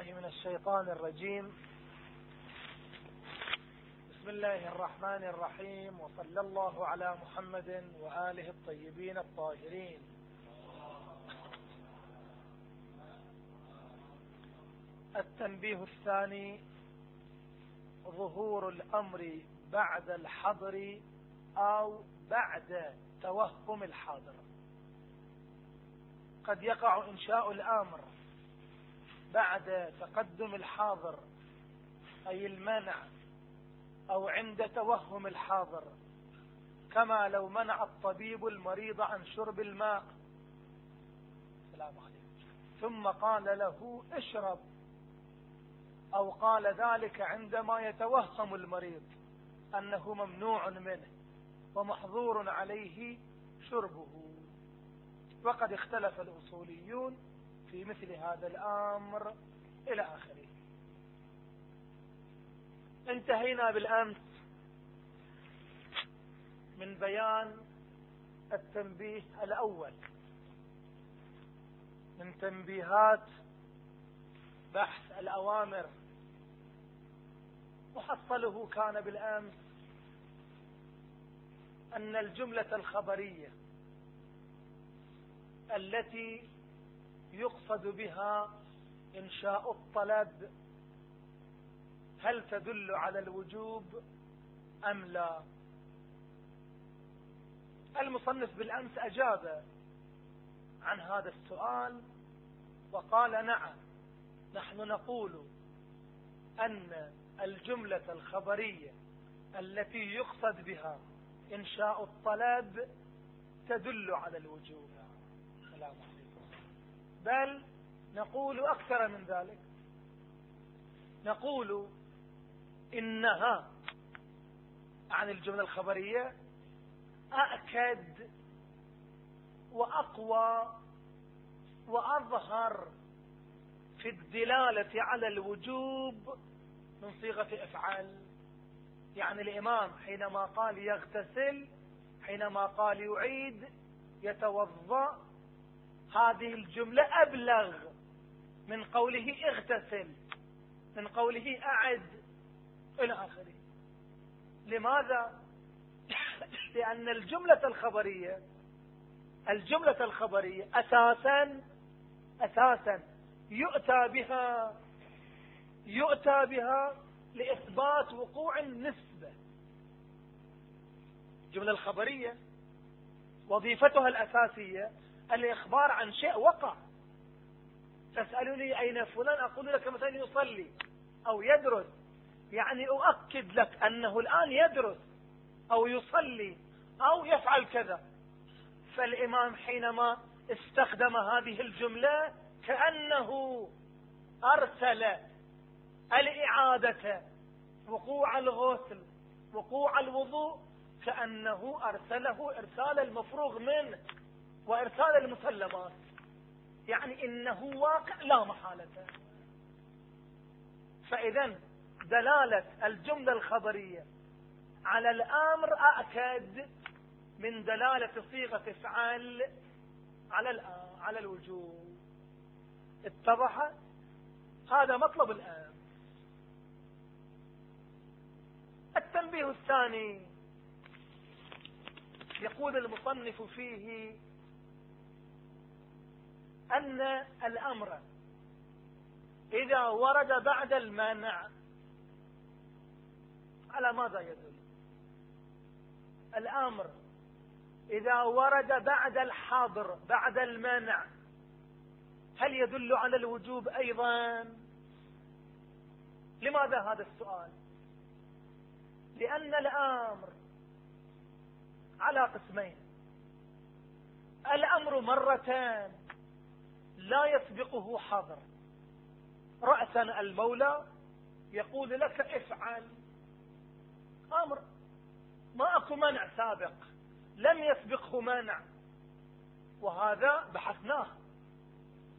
بالله من الشيطان الرجيم. بسم الله الرحمن الرحيم. وصلى الله على محمد وآله الطيبين الطاهرين. التنبيه الثاني ظهور الأمر بعد الحضر أو بعد توهم الحاضر. قد يقع إنشاء الأمر بعد تقدم الحاضر أي المنع أو عند توهم الحاضر. كما لو منع الطبيب المريض عن شرب الماء. عليكم. ثم قال له اشرب. أو قال ذلك عندما يتوهم المريض أنه ممنوع منه ومحظور عليه شربه. وقد اختلف الأصوليون في مثل هذا الأمر إلى آخره. انتهينا بالأمس من بيان التنبيه الأول من تنبيهات بحث الأوامر. محصله كان بالأمس أن الجملة الخبرية التي يقصد بها إنشاء الطلب. هل تدل على الوجوب أم لا؟ المصنف بالأمس أجاب عن هذا السؤال وقال نعم نحن نقول أن الجملة الخبرية التي يقصد بها إنشاء الطلب تدل على الوجوب. عليكم. بل نقول أكثر من ذلك. نقول إنها عن الجملة الخبرية أأكد وأقوى وأظهر في الدلالة على الوجوب من صيغة افعل يعني الإمام حينما قال يغتسل حينما قال يعيد يتوضأ هذه الجملة أبلغ من قوله اغتسل من قوله أعد إلى آخره لماذا؟ لأن الجملة الخبرية الجملة الخبرية أساسا أساسا يؤتى بها يؤتى بها لإثبات وقوع النسبة الجملة الخبرية وظيفتها الأساسية الإخبار عن شيء وقع. تسألني أين فلان؟ أقول لك مثلا يصلي أو يدرس. يعني أؤكد لك أنه الآن يدرس أو يصلي أو يفعل كذا. فالإمام حينما استخدم هذه الجملة كأنه أرسل الإعادة وقوع الغسل وقوع الوضوء كأنه أرسله إرسال المفروغ منه. وإرسال المسلمات. يعني إنه واقع لا محالة. فإذا دلالة الجملة الخبرية. على الأمر أأكد من دلالة صيغة افعل على على الوجوب اتضح؟ هذا مطلب الآن. التنبيه الثاني. يقول المصنف فيه أن الأمر إذا ورد بعد المانع على ماذا يدل؟ الأمر إذا ورد بعد الحاضر بعد المانع هل يدل على الوجوب أيضا؟ لماذا هذا السؤال؟ لأن الأمر على قسمين. الأمر مرتان لا يسبقه حظر رأسا المولى يقول لك افعل. أمر. ما أكو منع سابق. لم يسبقه منع وهذا بحثناه.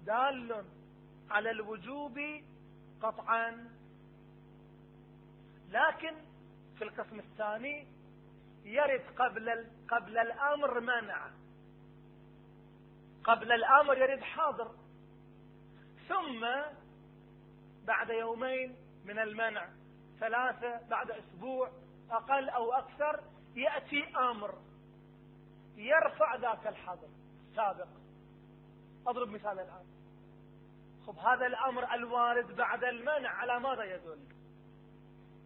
دال على الوجوب قطعا. لكن في القسم الثاني يرد قبل قبل الأمر منع قبل الأمر يرد حاضر. ثم بعد يومين من المنع ثلاثة بعد أسبوع أقل أو أكثر يأتي أمر يرفع ذاك الحظر السابق أضرب مثال الآن. خب هذا الأمر الوارد بعد المنع على ماذا يدل؟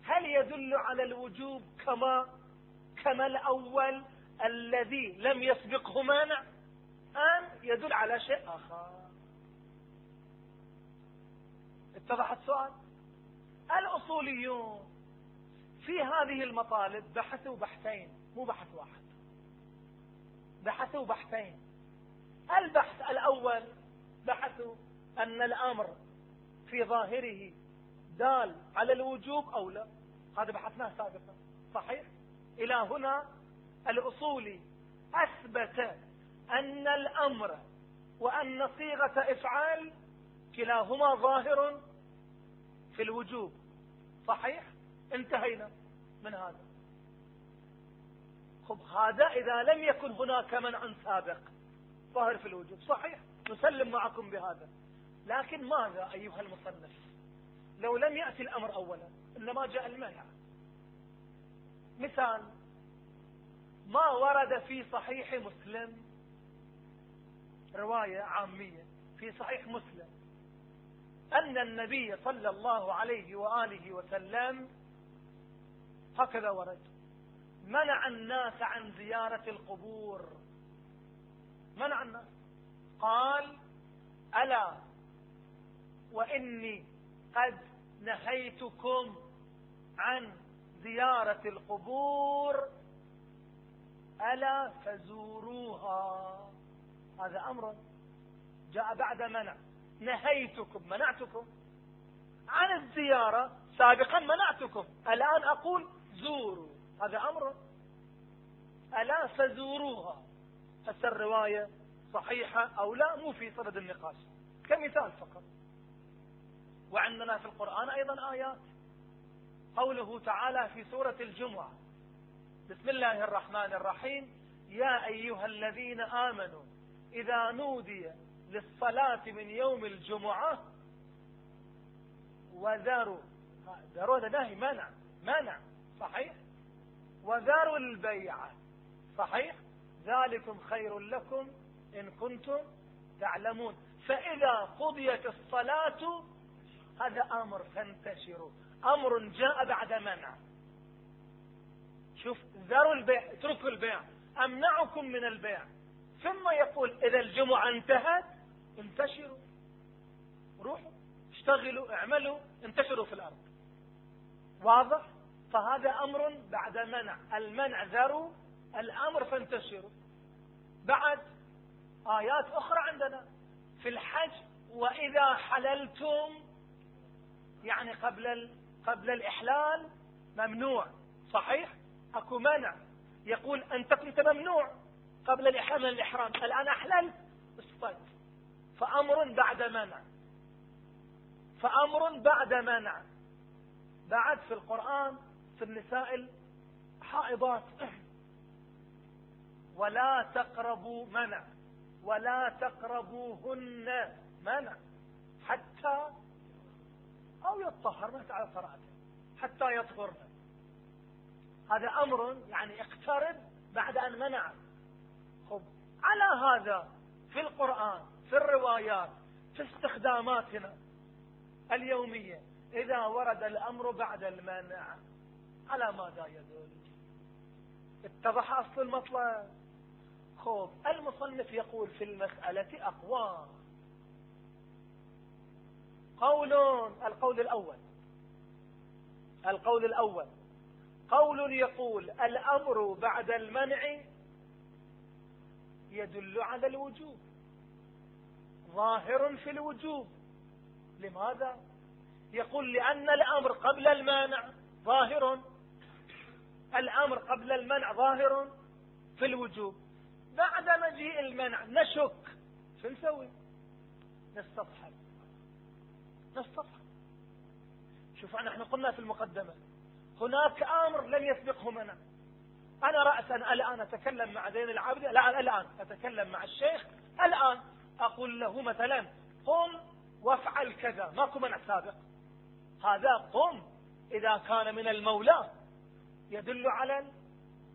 هل يدل على الوجوب كما كما الأول الذي لم يسبقه مانع؟ أم يدل على شيء آخر. اتضح السؤال الأصوليون في هذه المطالب بحثوا بحثين مو بحث واحد. بحثوا بحثين. البحث الأول بحثوا أن الأمر في ظاهره دال على الوجوب أو لا. هذا بحثناه سابقا صحيح؟ إلى هنا الأصولي أثبت أن الأمر وأن صيغة إفعال كلاهما ظاهر في الوجوب. صحيح؟ انتهينا من هذا. خب هذا إذا لم يكن هناك منع سابق ظاهر في الوجوب. صحيح؟ نسلم معكم بهذا. لكن ماذا أيها المصنف؟ لو لم يأتي الأمر أولا إنما جاء المنع. مثال ما ورد في صحيح مسلم رواية عامية في صحيح مسلم أن النبي صلى الله عليه وآله وسلم هكذا ورد منع الناس عن زيارة القبور. منع الناس. قال ألا وإني قد نهيتكم عن زيارة القبور ألا فزوروها هذا أمر جاء بعد منع. نهيتكم منعتكم عن الزيارة. سابقا منعتكم. الآن أقول زوروا. هذا أمر ألا فزوروها. هسه الرواية صحيحة أو لا؟ مو في صدد النقاش. كمثال فقط. وعندنا في القرآن أيضا آيات. قوله تعالى في سورة الجمعة. بسم الله الرحمن الرحيم. يا أيها الذين آمنوا إذا نودي للصلاة من يوم الجمعة وذروا ذروا هذا نهي منع منع صحيح؟ وذروا البيع صحيح؟ ذلكم خير لكم إن كنتم تعلمون. فإذا قضيت الصلاة هذا أمر فانتشروا أمر جاء بعد منع. شوف ذروا البيع اتركوا البيع أمنعكم من البيع. ثم يقول إذا الجمعة انتهت انتشروا روحوا اشتغلوا اعملوا انتشروا في الأرض. واضح؟ فهذا أمر بعد منع. المنع ذروا الأمر فانتشروا. بعد آيات أخرى عندنا في الحج وإذا حللتم يعني قبل قبل الإحلال ممنوع. صحيح؟ أكو منع. يقول أنت كنت ممنوع. قبل الإحرام من الإحرام. الآن أحللت اصطد فأمر بعد منع. فأمر بعد منع. بعد في القرآن في النساء الحائضات ولا تقربوا منع. ولا تقربوهن منع. حتى أو يطهر ما تعالى قراءته. حتى يطهرن. هذا أمر يعني اقترب بعد أن منع. خب على هذا في القرآن في الروايات في استخداماتنا اليومية. إذا ورد الأمر بعد المنع على ماذا يدل؟ اتضح أصل المطلب خب المصنف يقول في المسألة أقوام. قول القول الأول. القول الأول. قول يقول الأمر بعد المنع يدل على الوجوب. ظاهر في الوجوب. لماذا؟ يقول لأن الأمر قبل المانع ظاهر. الأمر قبل المنع ظاهر في الوجوب. بعد مجيء المنع نشك. شو نسوي؟ نستصحب نستصحب شوف نحن قلنا في المقدمة هناك أمر لم يسبقه منع. أنا رأسا الآن أتكلم مع زين العابدين لا الآن أتكلم مع الشيخ. الآن أقول له مثلا قم وافعل كذا. ماكو منع سابق. هذا قم إذا كان من المولى. يدل على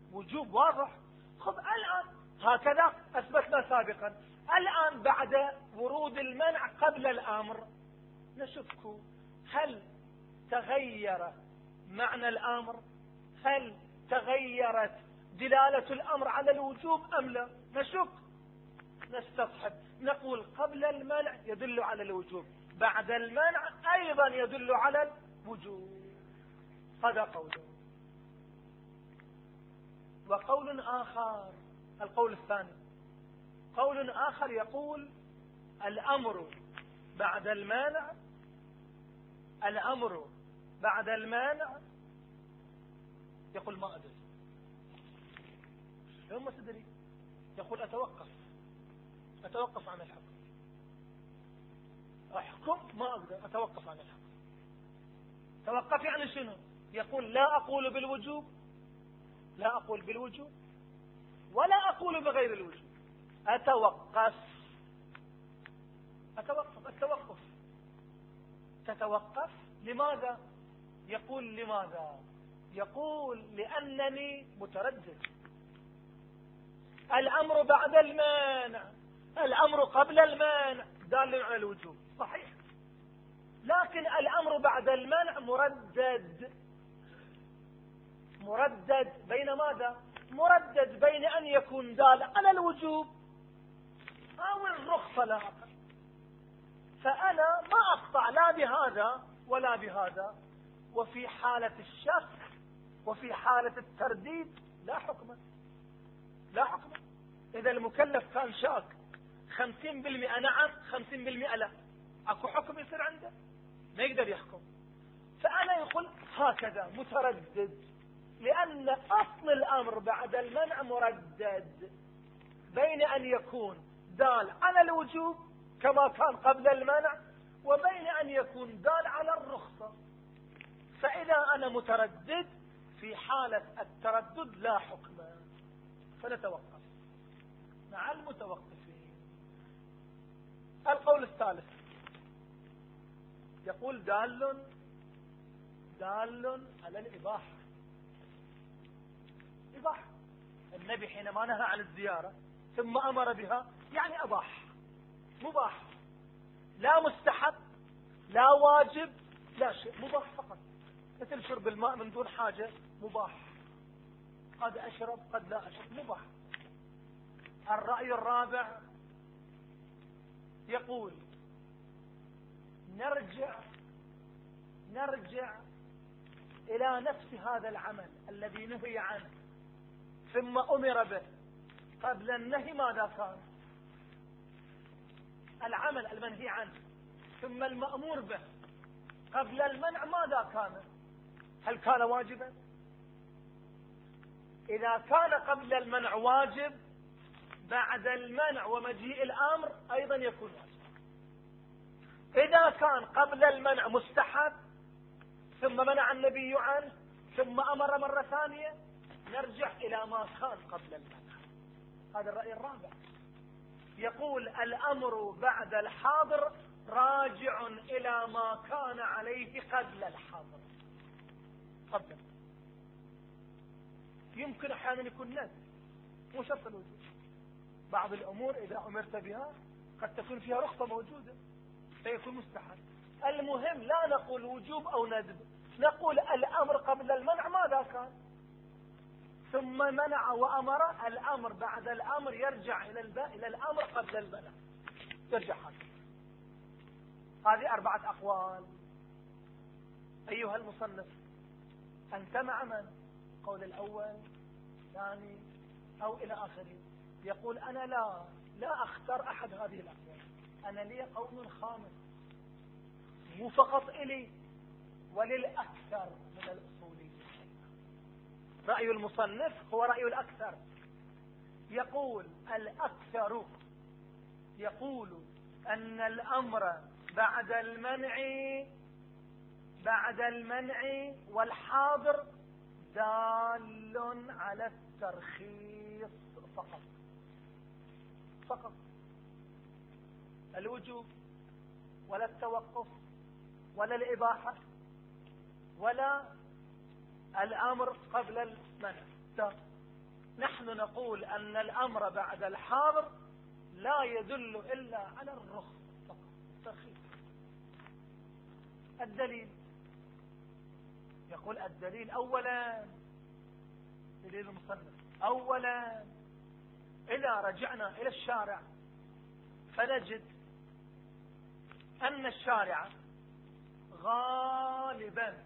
الوجوب واضح. خذ الآن هكذا أثبتنا سابقا. الآن بعد ورود المنع قبل الأمر نشك. هل تغير معنى الأمر؟ هل تغيرت دلالة الأمر على الوجوب أم لا؟ نشك. نستصحب. نقول قبل المنع يدل على الوجوب بعد المنع أيضا يدل على الوجوب. هذا قوله. وقول آخر القول الثاني. قول آخر يقول الأمر بعد المانع الأمر بعد المانع يقول ما أدري. يوم ما تدري. يقول أتوقف. أتوقف عن الحكم أحكم ما أقدر. أتوقف عن الحكم توقف يعني شنو؟ يقول لا أقول بالوجوب. لا أقول بالوجوب. ولا أقول بغير الوجوب. أتوقف. أتوقف. التوقف تتوقف. لماذا؟ يقول لماذا؟ يقول لأنني متردد. الأمر بعد المانع. الأمر قبل المانع. دال على الوجوب. صحيح. لكن الأمر بعد المنع مردد. مردد بين ماذا؟ مردد بين أن يكون دال على الوجوب أو الرخصة لا فأنا ما أقطع لا بهذا ولا بهذا. وفي حالة الشك وفي حالة الترديد لا حكم. لا حكم. إذا المكلف كان شاك. خمسين بالمئة نعم خمسين بالمئة لا. أكو حكم يصير عنده؟ ما يقدر يحكم. فأنا يقول هكذا متردد. لأن أصل الأمر بعد المنع مردد. بين أن يكون دال على الوجوب كما كان قبل المنع وبين أن يكون دال على الرخصة. فإذا أنا متردد في حالة التردد لا حكم. فنتوقف. مع المتوقفين. القول الثالث. يقول دال دال على الإباحة. إباحة. النبي حينما نهى عن الزيارة ثم أمر بها يعني أباح. مباح. لا مستحب لا واجب لا شيء. مباح فقط. مثل شرب الماء من دون حاجة مباح. قد أشرب قد لا أشرب مباح. الرأي الرابع يقول نرجع نرجع إلى نفس هذا العمل الذي نهي عنه ثم أمر به. قبل النهي ماذا كان؟ العمل المنهي عنه ثم المأمور به. قبل المنع ماذا كان؟ هل كان واجبا؟ إذا كان قبل المنع واجب بعد المنع ومجيء الأمر أيضا يكون واجب. إذا كان قبل المنع مستحب ثم منع النبي عنه ثم أمر مرة ثانية نرجع إلى ما كان قبل المنع. هذا الرأي الرابع. يقول الأمر بعد الحاضر راجع إلى ما كان عليه قبل الحاضر. قبل يمكن أحيانا يكون نزل مو شرط الوجود. بعض الأمور إذا أمرت بها قد تكون فيها رخصة موجودة فيكون مستحب. المهم لا نقول وجوب أو ندب. نقول الأمر قبل المنع ماذا كان؟ ثم منع وأمر الأمر بعد الأمر يرجع إلى الباء إلى الأمر قبل المنع يرجع هذا. هذه أربعة أقوال. أيها المصنف. أنت مع من؟ قول الأول ثاني أو إلى آخره يقول أنا لا لا أختار أحد هذه الأقوال. أنا لي قول خامس مو فقط إلي وللأكثر من الأصوليين رأي المصنف هو رأي الأكثر. يقول الأكثر. يقول أن الأمر بعد المنع بعد المنع والحاضر دال على الترخيص فقط. فقط. الوجوب ولا التوقف ولا الإباحة ولا الأمر قبل المنع. نحن نقول أن الأمر بعد الحاضر لا يدل إلا على الرخص فقط. الترخيص الدليل. يقول الدليل أولا دليل المصنف أولا إذا رجعنا إلى الشارع فنجد أن الشارع غالبا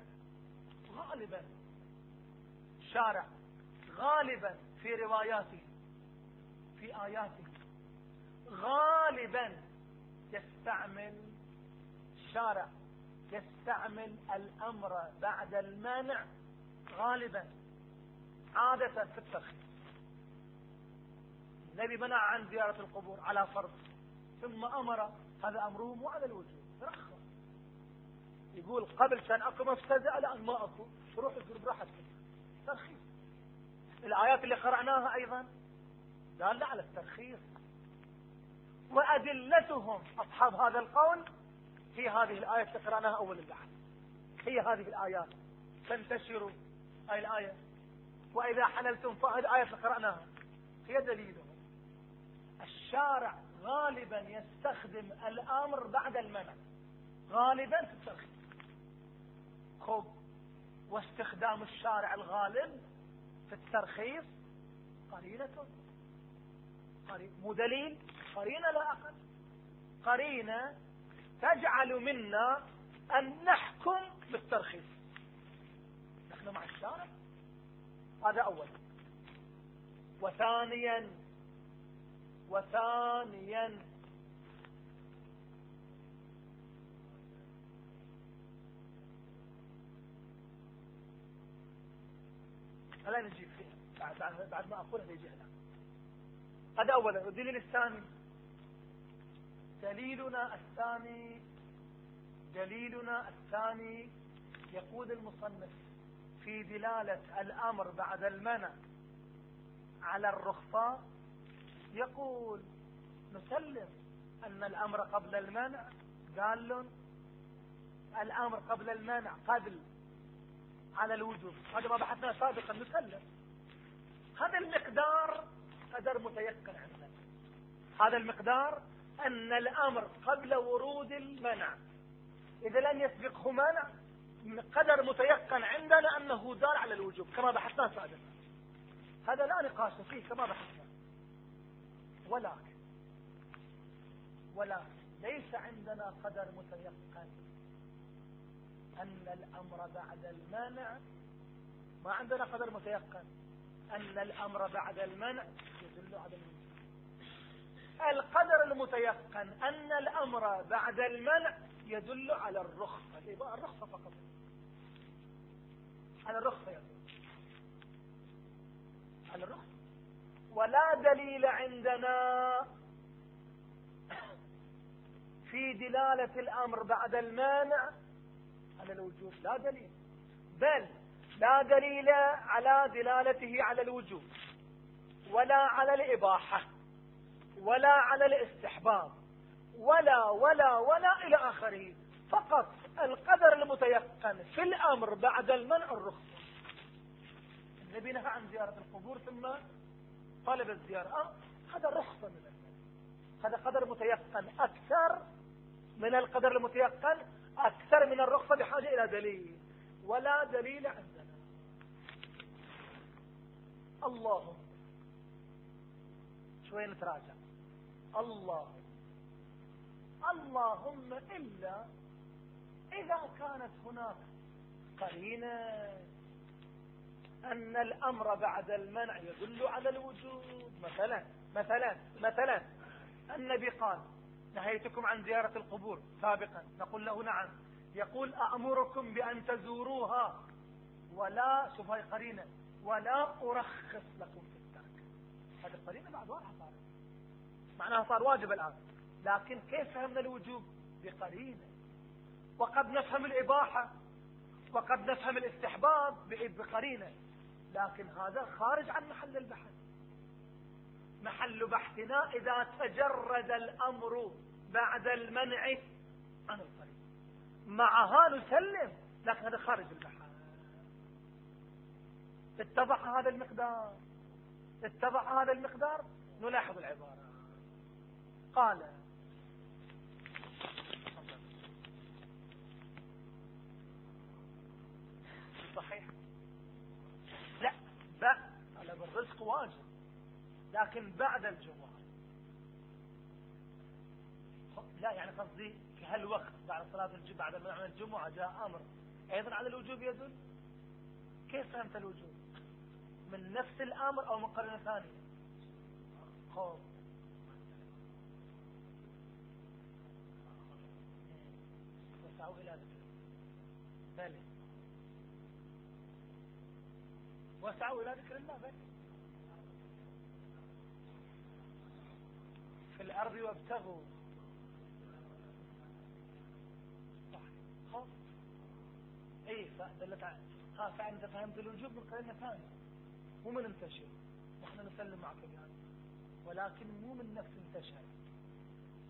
غالبا الشارع غالبا في رواياته في آياته غالبا يستعمل الشارع يستعمل الأمر بعد المانع غالبا عادة في الترخيص النبي منع عن زيارة القبور على فرض ثم أمر هذا أمره مو على الوجوب ترخص يقول قبل كان أكو مفسدة الآن ما أكو. روح ازور براحتك. ترخيص الآيات اللي قرأناها أيضا دالة على الترخيص وأدلتهم أصحاب هذا القول في هذه الآية التي قرأناها أول البحث هي هذه الآيات تنتشر هذه الآية. وإذا حللتم الآية التي قرأناها هي دليلهم الشارع غالبا يستخدم الأمر بعد المنع. غالبا في الترخيص خب واستخدام الشارع الغالب في الترخيص قرينة. مو دليل. قرينة لا أقل. قرينة تجعل منا أن نحكم بالترخيص. نحن مع الشارع؟ هذا أولا وثانيا وثانيا هلا نجيب فيها؟ بعد, بعد ما أقولها يجي هنا هذا أولا الدليل الثاني. دليلنا الثاني دليلنا الثاني يقول المصنف في دلالة الأمر بعد المنع على الرخصة. يقول نسلم أن الأمر قبل المنع. قال الأمر قبل المنع قبل على الوجوب. هذا ما بحثناه سابقا نسلم. هذا المقدار قدر متيقن عندنا. هذا المقدار أن الأمر قبل ورود المنع. إذا لم يسبقه منع قدر متيقن عندنا أنه دال على الوجوب كما بحثناه سابقا. هذا لا نقاش فيه كما بحثنا. ولكن ولكن ليس عندنا قدر متيقن أن الأمر بعد المنع. ما عندنا قدر متيقن أن الأمر بعد المنع يدل على المنع. القدر المتيقن أن الأمر بعد المنع يدل على الرخصة. الرخصة فقط؟ على الرخصة يدل على الرخصة. ولا دليل عندنا في دلالة الأمر بعد المانع على الوجوب. لا دليل. بل لا دليل على دلالته على الوجوب ولا على الإباحة. ولا على الاستحباب ولا ولا ولا إلى آخره. فقط القدر المتيقن في الأمر بعد المنع الرخصة. النبي نهى عن زيارة القبور ثم طلب الزيارة. آه هذا رخصة من هذا قدر متيقن. أكثر من القدر المتيقن أكثر من الرخصة بحاجة إلى دليل. ولا دليل عندنا. اللهم شوي نتراجع. اللهم اللهم إلا إذا كانت هناك قرينة أن الأمر بعد المنع يدل على الوجود. مثلا مثلا مثلا النبي قال نهيتكم عن زيارة القبور سابقا نقول له نعم. يقول أأمركم بأن تزوروها؟ ولا شوف هاي قرينة ولا أرخص لكم في الترك. هذه القرينة بعد واضحة صارت معناها صار واجب الآن. لكن كيف فهمنا الوجوب؟ بقرينة وقد نفهم الإباحة وقد نفهم الاستحباب بقرينة لكن هذا خارج عن محل البحث. محل بحثنا إذا تجرد الأمر بعد المنع عن القريب معها نسلم لكن هذا خارج البحر اتضح هذا المقدار. اتضح هذا المقدار؟ نلاحظ العبارة. قال. صحيح. لا طلب الرزق واجب لكن بعد الجمعة لا يعني قصدي في هالوقت بعد صلاة الجمعة بعد الجمعة جاء أمر. أيضا على الوجوب يدل؟ كيف فهمت الوجوب؟ من نفس الأمر أو من ثانية؟ خوف. وسعوا إلى ذكر. بلى وسعوا إلى ذكر الله بلى في الأرض وابتغوا. صح اي فدلت ها فأنت فهمت الوجوب من قرينه ثانية مو من انتشر. وإحنا نسلم معك بهذا. ولكن مو من نفس انتشر.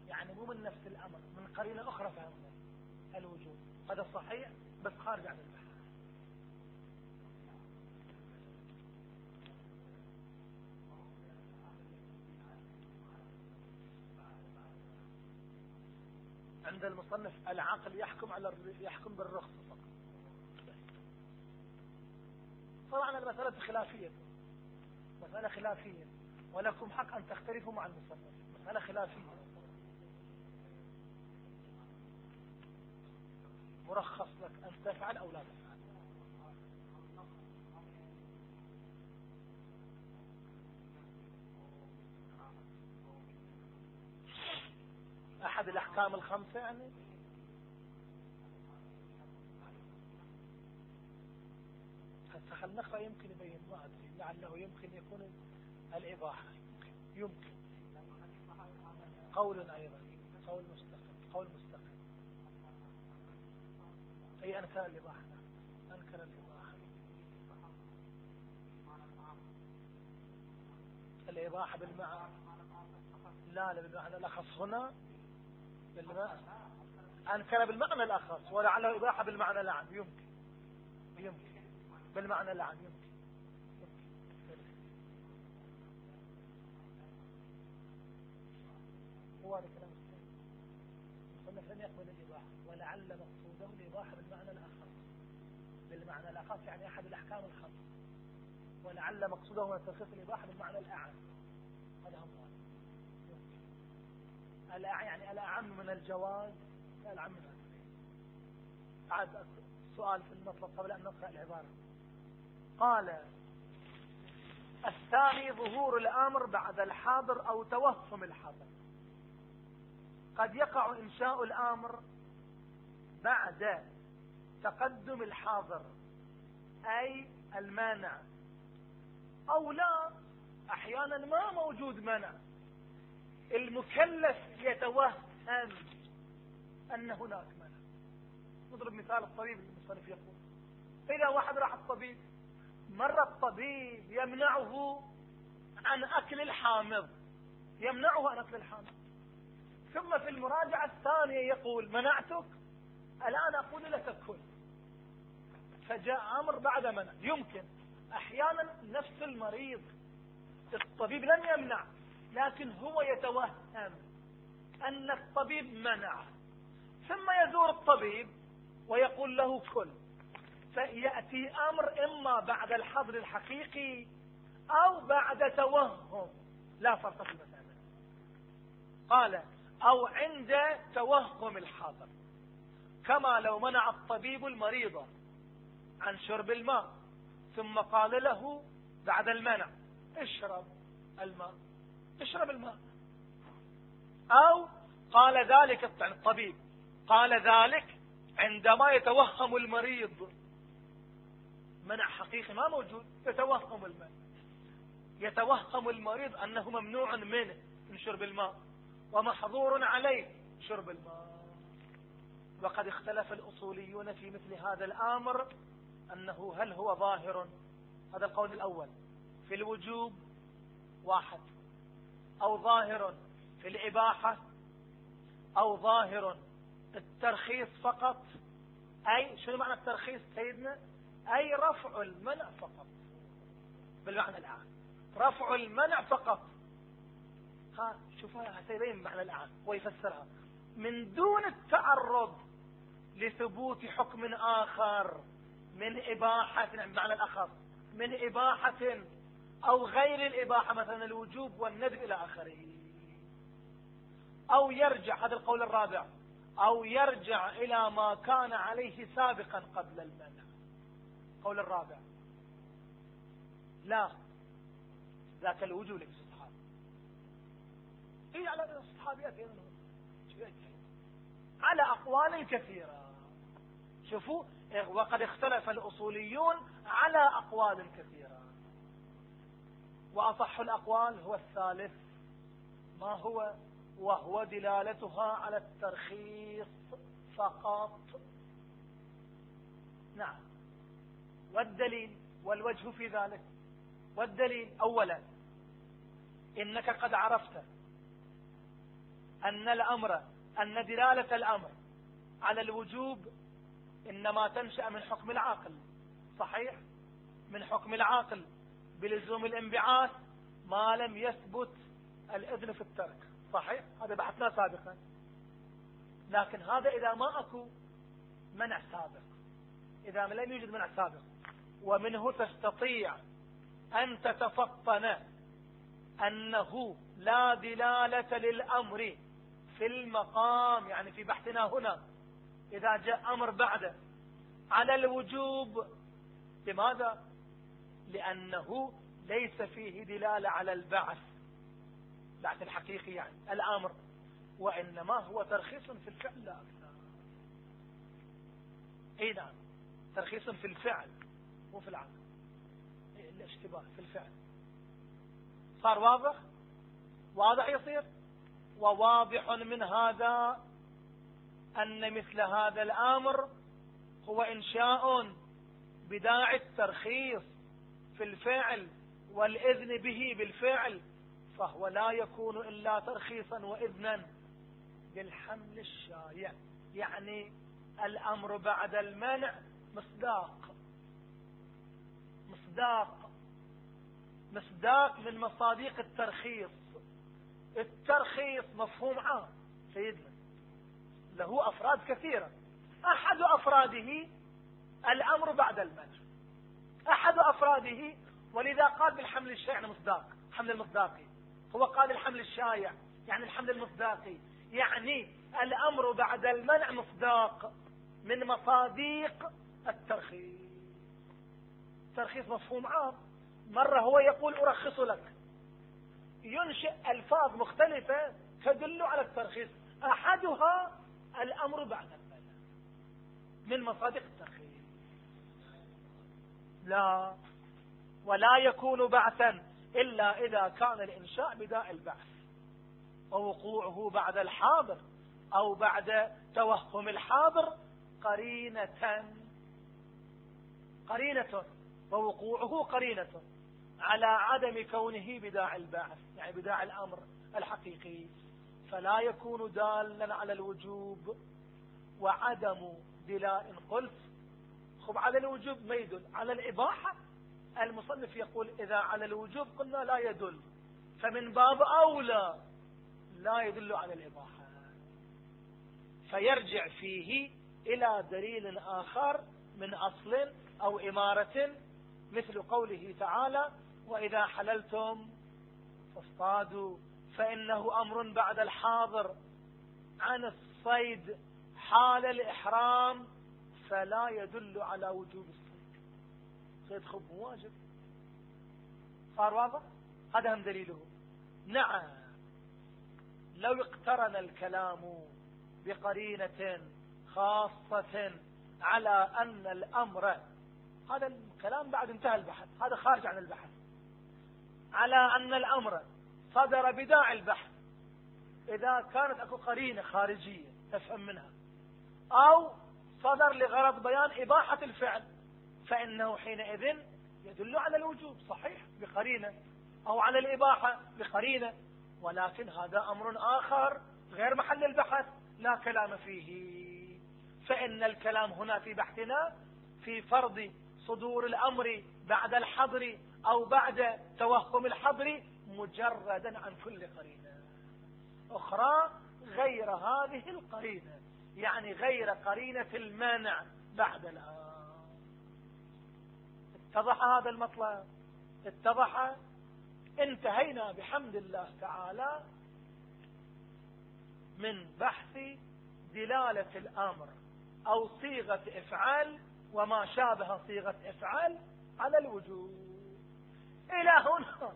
يعني مو من نفس الأمر. من قرينة أخرى فهمنا. الوجوب هذا صحيح بس خارج عن البحث عند المصنف العقل يحكم على يحكم بالرخص فقط. طبعا المسألة خلافية. مسألة خلافية. ولكم حق أن تختلفوا مع المصنف. مسألة خلافية. مرخص لك أن تفعل أو لا تفعل. أحد الأحكام الخمسة يعني؟ هسه نقرأ يمكن يبين ما أدري. لعله يمكن يكون الإباحة. يمكن. قول أيضا. قول مستقل قول مستقل أي أنكر الإباحة أنكر الإباحة الإباحة بالمعنى لا لا بالمعنى الأخص هنا. بالمعنى أنكر بالمعنى الأخص. ولعله إباحة بالمعنى الأعم يمكن. يمكن. بالمعنى الأعم يمكن. هو هذا كلام المصنف لم يقبل الإباحة ولعل بالمعنى الأخص يعني أحد الأحكام الخمس. ولعل مقصوده من تلخيص الإباحة بالمعنى الأعم. هذا هم يعني الأعم من الجواز الأعم من عاد سؤال في المطلب قبل أن نقرأ العبارة. قال الثاني ظهور الأمر بعد الحاضر أو توهم الحاضر. قد يقع إنشاء الأمر بعد تقدم الحاضر أي المانع. أو لا أحيانا ما موجود منع المكلف يتوهم أن هناك منع نضرب مثال الطبيب المصنف يقول إذا واحد راح الطبيب مر الطبيب يمنعه عن أكل الحامض. يمنعه عن أكل الحامض. ثم في المراجعة الثانية يقول منعتك؟ الآن أقول لك كل. فجاء أمر بعد منع. يمكن. أحيانا نفس المريض الطبيب لم يمنع لكن هو يتوهم أن الطبيب منعه ثم يزور الطبيب ويقول له كل. فيأتي أمر إما بعد الحظر الحقيقي أو بعد توهم. لا فرق في المسألة. قال أو عند توهم الحاضر كما لو منع الطبيب المريض عن شرب الماء ثم قال له بعد المنع اشرب الماء اشرب الماء. أو قال ذلك الطبيب. قال ذلك عندما يتوهم المريض. منع حقيقي ما موجود يتوهم الماء. يتوهم المريض أنه ممنوع منه من شرب الماء ومحظور عليه شرب الماء وقد اختلف الأصوليون في مثل هذا الآمر أنه هل هو ظاهر؟ هذا القول الأول. في الوجوب واحد. أو ظاهر في الإباحة أو ظاهر الترخيص فقط. أي شنو معنى الترخيص سيدنا؟ أي رفع المنع فقط. بالمعنى العام. رفع المنع فقط. ها شوفها سيبين معنى العام ويفسرها. من دون التعرض لثبوت حكم آخر من إباحة بمعنى الأخص من إباحة أو غير الإباحة مثلا الوجوب والندب إلى آخره. أو يرجع هذا القول الرابع أو يرجع إلى ما كان عليه سابقا قبل المنع. القول الرابع لا ذاك الوجوب لك الصحابة هي على الصحابيات على أقوال كثيرة. شوفوا وقد اختلف الأصوليون على أقوال كثيرة. وأصح الأقوال هو الثالث. ما هو؟ وهو دلالتها على الترخيص فقط. نعم. والدليل والوجه في ذلك. والدليل أولا إنك قد عرفت أن الأمر أن دلالة الأمر على الوجوب إنما تنشأ من حكم العاقل صحيح؟ من حكم العاقل بلزوم الانبعاث ما لم يثبت الإذن في الترك صحيح؟ هذا بحثنا سابقا. لكن هذا إذا ما أكو منع سابق إذا لم يوجد منع سابق ومنه تستطيع أن تتفطن أنه لا دلالة للأمر في المقام يعني في بحثنا هنا إذا جاء أمر بعده. على الوجوب. لماذا؟ لأنه ليس فيه دلالة على البعث. بعث الحقيقي يعني. الأمر. وإنما هو ترخيص في الفعل. لا. أكثر إي نعم. ترخيص في الفعل. مو في العمل. الاشتباه في الفعل. صار واضح؟ واضح يصير؟ وواضح من هذا أن مثل هذا الأمر هو إنشاء بداعي الترخيص في الفعل والإذن به بالفعل فهو لا يكون إلا ترخيصا وإذنا بالحمل الشايع يعني الأمر بعد المنع مصداق مصداق مصداق من مصاديق الترخيص. الترخيص مفهوم عام سيدنا. له أفراد كثيرة. أحد أفراده الأمر بعد المنع أحد أفراده ولذا قال بالحمل الشائع يعني مصداق حمل المصداقي. هو قال الحمل الشايع يعني الحمل المصداقي. يعني الأمر بعد المنع مصداق من مصاديق الترخيص. ترخيص مفهوم عام. مرة هو يقول أرخص لك. ينشئ ألفاظ مختلفة تدل على الترخيص. أحدها الأمر بعد المنع من مصادق الترخيص لا ولا يكون بعثا إلا إذا كان الإنشاء بداء البعث ووقوعه بعد الحاضر أو بعد توهم الحاضر قرينة. قرينة ووقوعه قرينة على عدم كونه بداع البعث يعني بداع الأمر الحقيقي. فلا يكون دالا على الوجوب وعدم دلاء. قلت خب على الوجوب ما يدل؟ على الإباحة. المصنف يقول إذا على الوجوب قلنا لا يدل فمن باب أولى لا يدل على الإباحة. فيرجع فيه إلى دليل آخر من أصل أو إمارة مثل قوله تعالى وإذا حللتم فاصطادوا فإنه أمر بعد الحاضر. عن الصيد حال الإحرام فلا يدل على وجوب الصيد. صيد خب واجب. صار واضح؟ هذا هم دليله. نعم. لو اقترن الكلام بقرينة خاصة على أن الأمر هذا الكلام بعد انتهى البحث هذا خارج عن البحث. على أن الأمر صدر بداع البحث إذا كانت أكو قرينة خارجية تفهم منها. أو صدر لغرض بيان إباحة الفعل. فإنه حينئذ يدل على الوجوب. صحيح بقرينة. أو على الإباحة بقرينة. ولكن هذا أمر آخر غير محل البحث. لا كلام فيه. فإن الكلام هنا في بحثنا في فرض صدور الأمر بعد الحظر أو بعد توهم الحظر مجردا عن كل قرينة أخرى غير هذه القرينة يعني غير قرينة المانع بعد الآن. اتضح هذا المطلب؟ اتضح؟ انتهينا بحمد الله تعالى من بحث دلالة الأمر أو صيغة إفعال وما شابه صيغة إفعال على الوجود إلى هنا.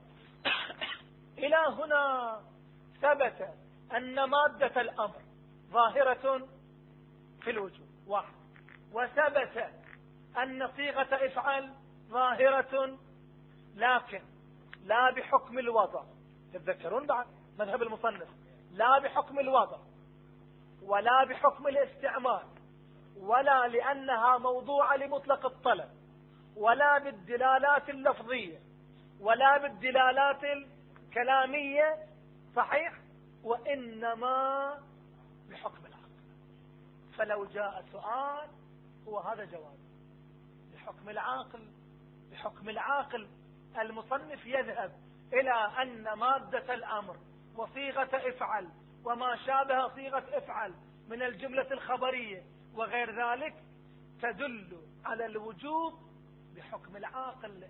إلى هنا ثبت أن مادة الأمر ظاهرة في الوجود واحد. وثبت أن صيغة افعل ظاهرة لكن لا بحكم الوضع. تتذكرون بعد مذهب المصنف؟ لا بحكم الوضع ولا بحكم الاستعمال ولا لأنها موضوعة لمطلق الطلب ولا بالدلالات اللفظية ولا بالدلالات الكلامية صحيح وإنما بحكم العقل. فلو جاء سؤال هو هذا جواب. بحكم العاقل بحكم العاقل المصنف يذهب إلى أن مادة الأمر وصيغة افعل وما شابه صيغة افعل من الجملة الخبرية وغير ذلك تدل على الوجوب بحكم العاقل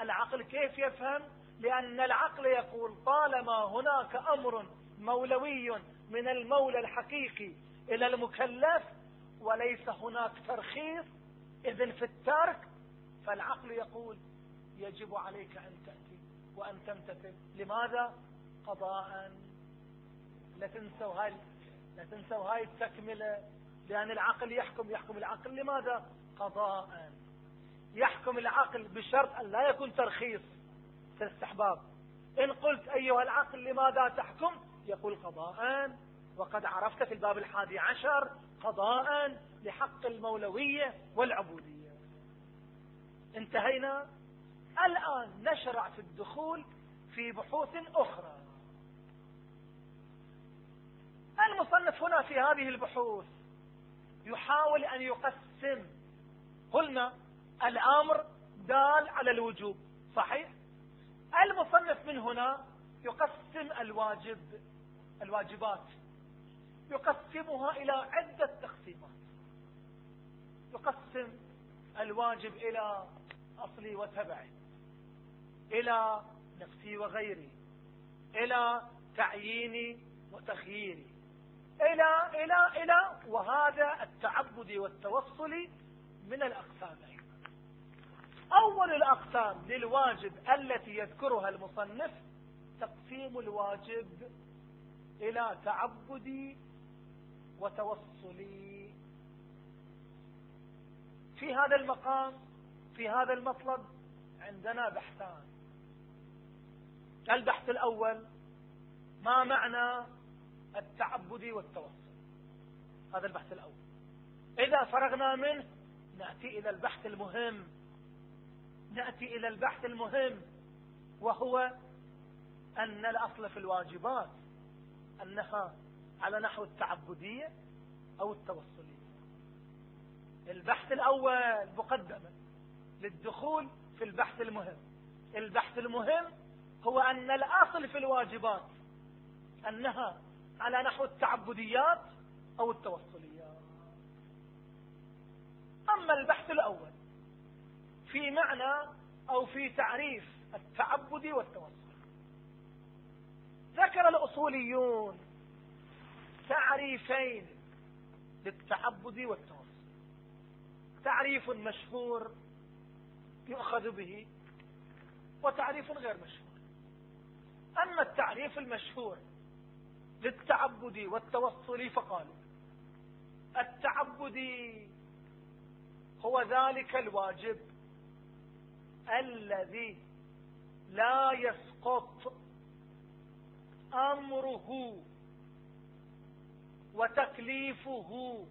العقل كيف يفهم؟ لأن العقل يقول طالما هناك أمر مولوي من المولى الحقيقي إلى المكلف وليس هناك ترخيص إذن في الترك فالعقل يقول يجب عليك أن تأتي وأن تمتثل. لماذا؟ قضاء. لا تنسوا هاي لا تنسوا هاي التكملة. لأن العقل يحكم يحكم العقل. لماذا؟ قضاء. يحكم العقل بشرط أن لا يكون ترخيص. الاستحباب. إن قلت أيها العقل لماذا تحكم؟ يقول قضاء. وقد عرفت في الباب الحادي عشر قضاء لحق المولوية والعبودية. انتهينا. الآن نشرع في الدخول في بحوث أخرى. المصنف هنا في هذه البحوث يحاول أن يقسم. قلنا الأمر دال على الوجوب صحيح؟ المصنف من هنا يقسم الواجب الواجبات. يقسمها إلى عدة تقسيمات. يقسم الواجب إلى أصلي وتبعي إلى نفسي وغيري إلى تعييني وتخييري إلى إلى إلى وهذا التعبد والتوصل من الأقسامين أول الأقسام للواجب التي يذكرها المصنف تقسيم الواجب إلى تعبدي وتوصلي في هذا المقام في هذا المطلب عندنا بحثان. البحث الأول ما معنى التعبد والتوصل؟ هذا البحث الأول. إذا فرغنا منه نأتي إلى البحث المهم. نأتي إلى البحث المهم وهو أن الأصل في الواجبات أنها على نحو التعبدية أو التوصلية البحث الأول مقدمة للدخول في البحث المهم. البحث المهم هو أن الأصل في الواجبات أنها على نحو التعبديات أو التوصليات أما البحث الأول في معنى أو في تعريف التعبد والتوصل ذكر الأصوليون تعريفين للتعبد والتوصل تعريف مشهور يؤخذ به وتعريف غير مشهور. أما التعريف المشهور للتعبد والتوصل فقالوا التعبد هو ذلك الواجب الذي لا يسقط أمره وتكليفه.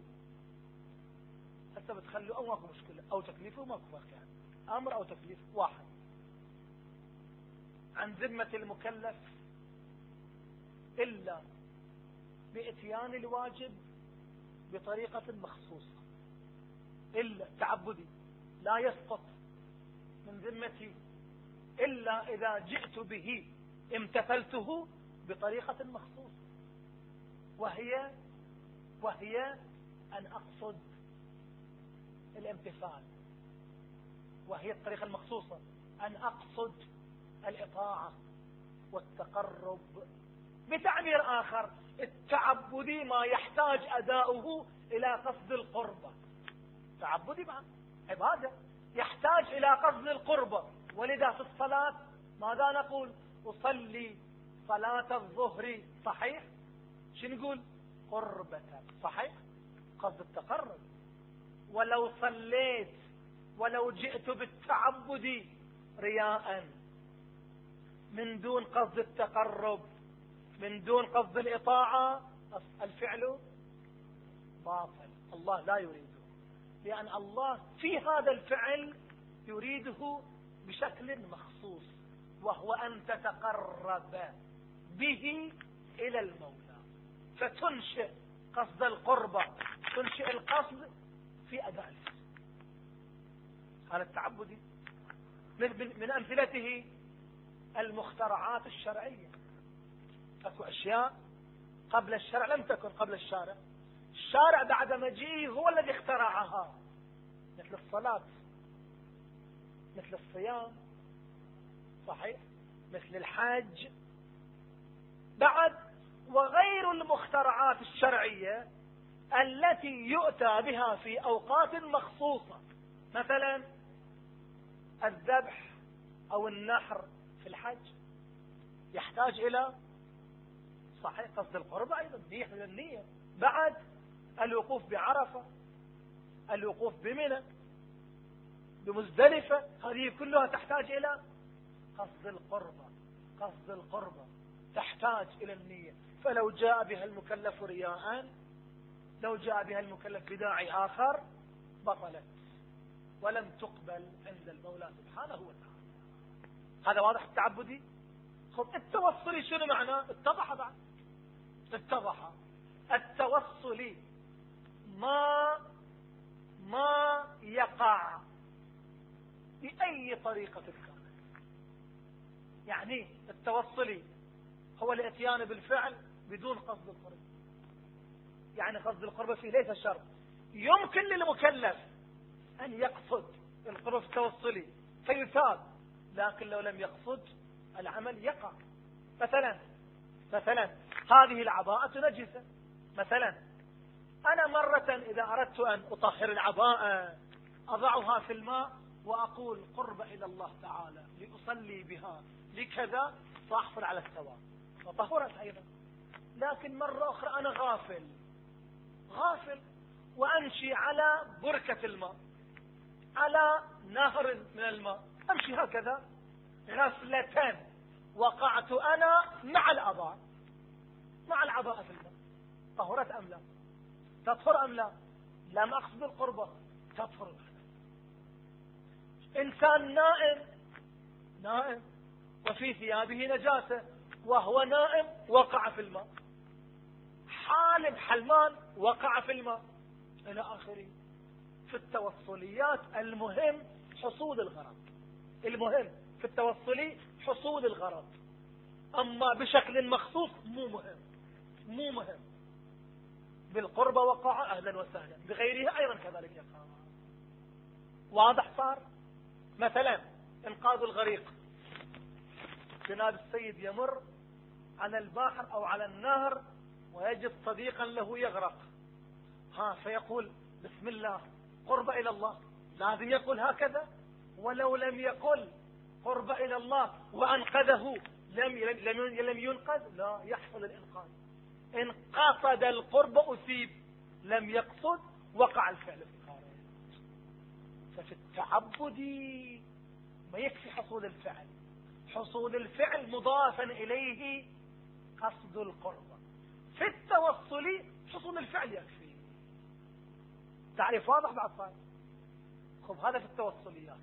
حتى بتخلوا أو ماكو مشكلة أو تكليفه ماكو فرق يعني أمر أو تكليف واحد. عن ذمة المكلف إلا بإتيان الواجب بطريقة مخصوصة. إلا التعبدي لا يسقط. من ذمتي إلا إذا جئت به امتثلته بطريقة مخصوصة. وهي وهي أن أقصد الامتثال. وهي الطريقة المخصوصة أن أقصد الإطاعة والتقرب بتعبير آخر التعبدي ما يحتاج أداؤه إلى قصد القربة. تعبدي ما عبادة. يحتاج إلى قصد القربة ولذا في الصلاة ماذا نقول؟ أصلي صلاة الظهر. صحيح؟ شو نقول؟ قربة. صحيح؟ قصد التقرب. ولو صليت ولو جئت بالتعبد رياء. من دون قصد التقرب من دون قصد الإطاعة الفعل باطل. الله لا يريده لأن الله في هذا الفعل يريده بشكل مخصوص وهو أن تتقرب به إلى المولى. فتنشئ قصد القربة تنشئ القصد في أداء الفعل. هذا التعبدي من, من أمثلته المخترعات الشرعية. أكو أشياء قبل الشرع لم تكن قبل الشارع. الشارع بعد مجيئه هو الذي اخترعها. مثل الصلاة مثل الصيام صحيح؟ مثل الحج. بعد وغير المخترعات الشرعية التي يؤتى بها في أوقات مخصوصة. مثلا الذبح أو النحر في الحج. يحتاج إلى صحيح قصد القربة أيضا يحمل النية. بعد الوقوف بعرفة الوقوف بمنى بمزدلفة هذه كلها تحتاج إلى قصد القربة قصد القربة تحتاج إلى النية. فلو جاء بها المكلف رياء لو جاء بها المكلف بداعي آخر بطلت. ولم تقبل عند المولى سبحانه وتعالى. هذا واضح التعبدي خب التوصلي شنو معناه؟ اتضح بعد. اتضح. التوصلي ما ما يقع بأي طريقة كانت يعني التوصلي هو الاتيان بالفعل بدون قصد القرب. يعني قصد القرب فيه ليس شرط. يمكن للمكلف أن يقصد القرب التوصلي فيثاب لكن لو لم يقصد العمل يقع. مثلا مثلا هذه العباءة نجسة. مثلا أنا مرة إذا أردت أن أطهر العباءة أضعها في الماء وأقول قرب إلى الله تعالى لأصلي بها لكذا فأحصل على الثواب فطهرت أيضا. لكن مرة أخرى أنا غافل. غافل وأمشي على بركة الماء على نهر من الماء. أمشي هكذا. غفلة وقعت أنا مع الأباء مع العباءة في الماء. طهرت أم لا؟ تطهر أم لا؟ لم أقصد القربة تطهر إنسان نائم نائم وفي ثيابه نجاسة وهو نائم وقع في الماء. حالم حلمان وقع في الماء. إلى آخره. في التوصليات المهم حصول الغرض المهم في التوصلي حصول الغرض أما بشكل مخصوص مو مهم. مو مهم. بالقربة وقع أهلا وسهلا. بغيرها أيضا كذلك يقع. واضح صار؟ مثلا إنقاذ الغريق. جناب السيد يمر على البحر أو على النهر ويجد صديقا له يغرق. ها فيقول بسم الله قرب إلى الله. لازم يقول هكذا؟ ولو لم يقل قرب إلى الله وأنقذه لم لم لم ينقذ؟ لا يحصل الإنقاذ. إن قصد القرب أثيب لم يقصد وقع الفعل في الخارج ففي التعبد ما يكفي حصول الفعل. حصول الفعل مضافا إليه قصد القرب. في التوصل حصول الفعل يكفي. تعريف واضح بعد صحيح خب هذا في التوصليات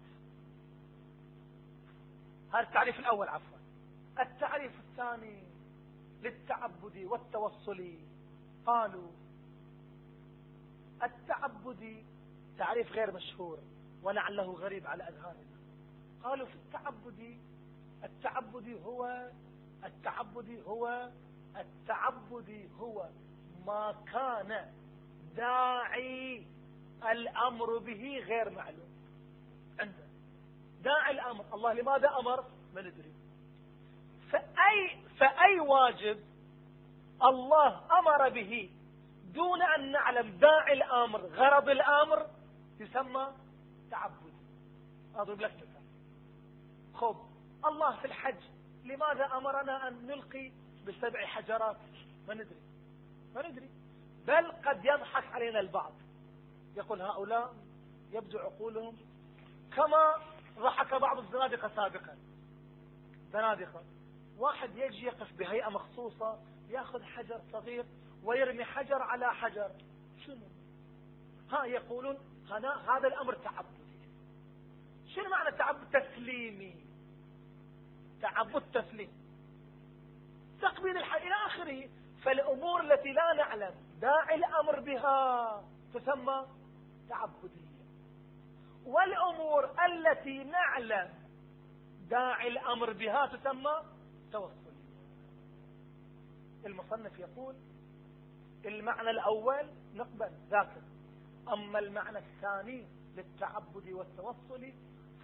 هذا التعريف الأول عفوا. التعريف الثاني للتعبد والتوصل. قالوا التعبد تعريف غير مشهور ولعله غريب على أذهاننا. قالوا في التعبد التعبد هو التعبد هو التعبد هو ما كان داعي الأمر به غير معلوم. عندنا داعي الأمر. الله لماذا أمر؟ ما ندري. فأي, فأي واجب الله أمر به دون أن نعلم داعي الأمر غرض الأمر يسمى تعبد. أضرب لك مثال. خب الله في الحج لماذا أمرنا أن نلقي بسبع حجرات؟ ما ندري. ما ندري. بل قد يضحك علينا البعض. يقول هؤلاء يبدو عقولهم كما ضحك بعض الزنادقة سابقا. زنادقة. واحد يجي يقف بهيئة مخصوصة ياخذ حجر صغير ويرمي حجر على حجر. شنو؟ ها يقولون هذا الأمر تعبدي. شنو معنى تعبد تسليمي؟ تعبد تسليم. تقبيل الحي إلى آخره. فالأمور التي لا نعلم داعي الأمر بها. تسمى تعبدية. والأمور التي نعلم داعي الأمر بها تسمى توصلية المصنف يقول المعنى الأول نقبل ذاكر. أما المعنى الثاني للتعبد والتوصل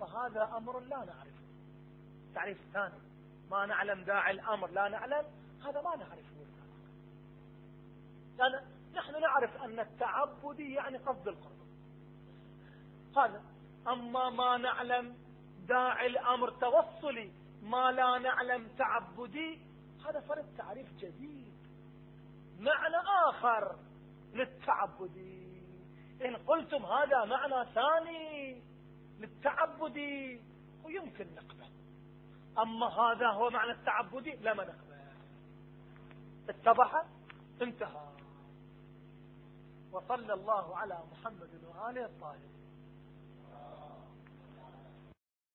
فهذا أمر لا نعرفه. تعريف ثاني. ما نعلم داعي الأمر لا نعلم هذا ما نعرفه. لأن نحن نعرف أن التعبد يعني قصد القرب. هذا. أما ما نعلم داعي الأمر توصلي ما لا نعلم تعبدي. هذا فرد تعريف جديد. معنى آخر للتعبدي. إن قلتم هذا معنى ثاني للتعبدي ويمكن نقبل. أما هذا هو معنى التعبدي لما نقبل اتضح؟ انتهى. وصلى الله على محمد وآله الطاهرين.